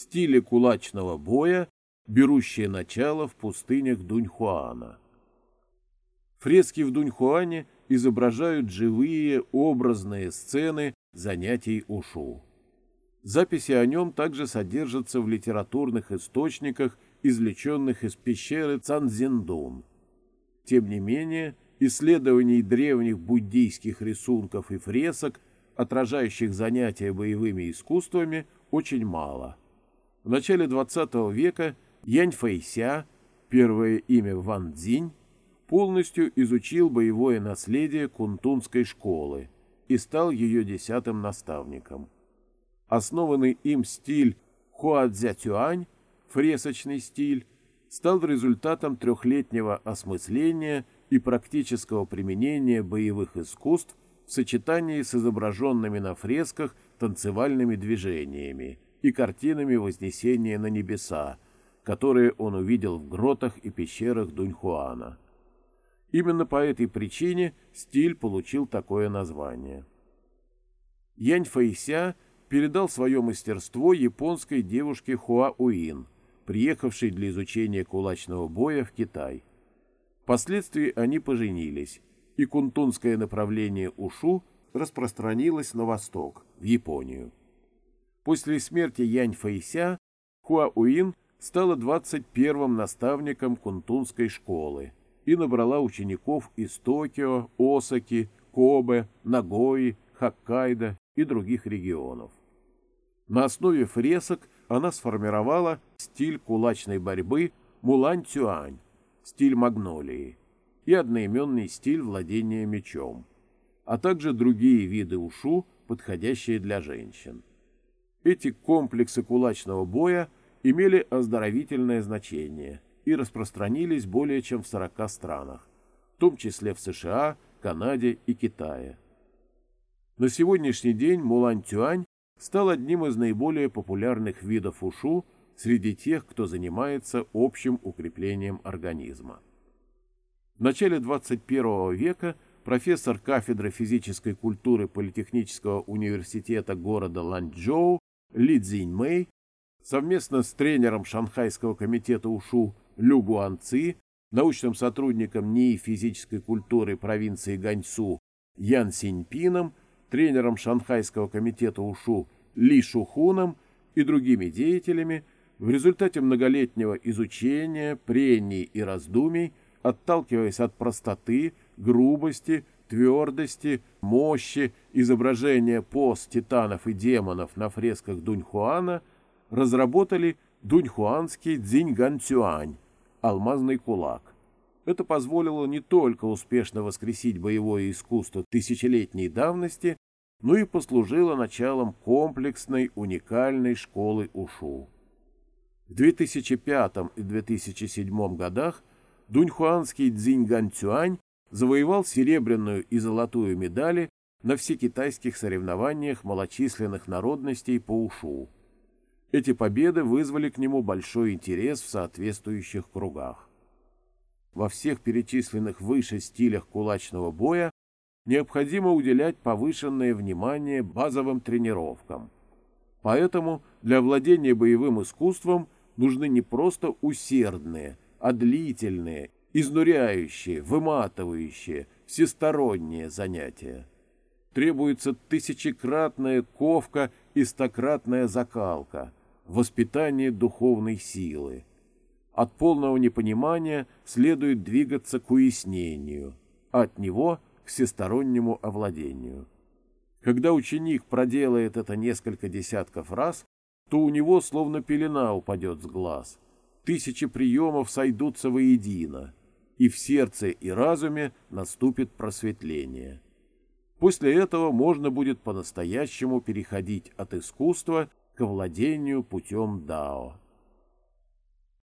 стиле кулачного боя, берущее начало в пустынях Дуньхуана. Фрески в Дуньхуане изображают живые образные сцены занятий ушу. Записи о нем также содержатся в литературных источниках, извлеченных из пещеры Цанзиндун. Тем не менее, исследований древних буддийских рисунков и фресок, отражающих занятия боевыми искусствами, очень мало. В начале XX века Янь Фэйся, первое имя Ван Цзинь, полностью изучил боевое наследие Кунтунской школы и стал ее десятым наставником. Основанный им стиль Хуадзятюань, фресочный стиль, стал результатом трехлетнего осмысления и практического применения боевых искусств в сочетании с изображенными на фресках танцевальными движениями и картинами Вознесения на небеса, которые он увидел в гротах и пещерах Дуньхуана. Именно по этой причине стиль получил такое название. Янь Фэйся передал свое мастерство японской девушке Хуа Уин, приехавшей для изучения кулачного боя в Китай. Впоследствии они поженились, и кунтунское направление Ушу распространилось на восток, в Японию. После смерти Янь Фэйся Хуа Уин стала 21-м наставником кунтунской школы и набрала учеников из Токио, Осаки, Кобе, Нагои, Хоккайдо и других регионов. На основе фресок она сформировала стиль кулачной борьбы Мулань-Цюань, стиль магнолии и одноименный стиль владения мечом, а также другие виды ушу, подходящие для женщин. Эти комплексы кулачного боя имели оздоровительное значение и распространились более чем в 40 странах, в том числе в США, Канаде и Китае. На сегодняшний день Мулань-Тюань стал одним из наиболее популярных видов ушу среди тех, кто занимается общим укреплением организма. В начале 21 века профессор кафедры физической культуры Политехнического университета города Ланчжоу ли Цзиньмэй совместно с тренером Шанхайского комитета УШУ Лю Гуанци, научным сотрудником НИИ физической культуры провинции Ганьсу Ян Синьпином, тренером Шанхайского комитета УШУ Ли Шухуном и другими деятелями в результате многолетнего изучения, прений и раздумий, отталкиваясь от простоты, грубости, твердости, мощи изображения поз титанов и демонов на фресках Дуньхуана разработали дуньхуанский дзиньганцюань – алмазный кулак. Это позволило не только успешно воскресить боевое искусство тысячелетней давности, но и послужило началом комплексной уникальной школы Ушу. В 2005 и 2007 годах дуньхуанский дзиньганцюань завоевал серебряную и золотую медали на всекитайских соревнованиях малочисленных народностей по ушу. Эти победы вызвали к нему большой интерес в соответствующих кругах. Во всех перечисленных выше стилях кулачного боя необходимо уделять повышенное внимание базовым тренировкам. Поэтому для владения боевым искусством нужны не просто усердные, а длительные изнуряющие, выматывающие, всесторонние занятия. Требуется тысячекратная ковка и стократная закалка, воспитание духовной силы. От полного непонимания следует двигаться к уяснению, от него к всестороннему овладению. Когда ученик проделает это несколько десятков раз, то у него словно пелена упадет с глаз. Тысячи приемов сойдутся воедино – и в сердце и разуме наступит просветление. После этого можно будет по-настоящему переходить от искусства к владению путем Дао.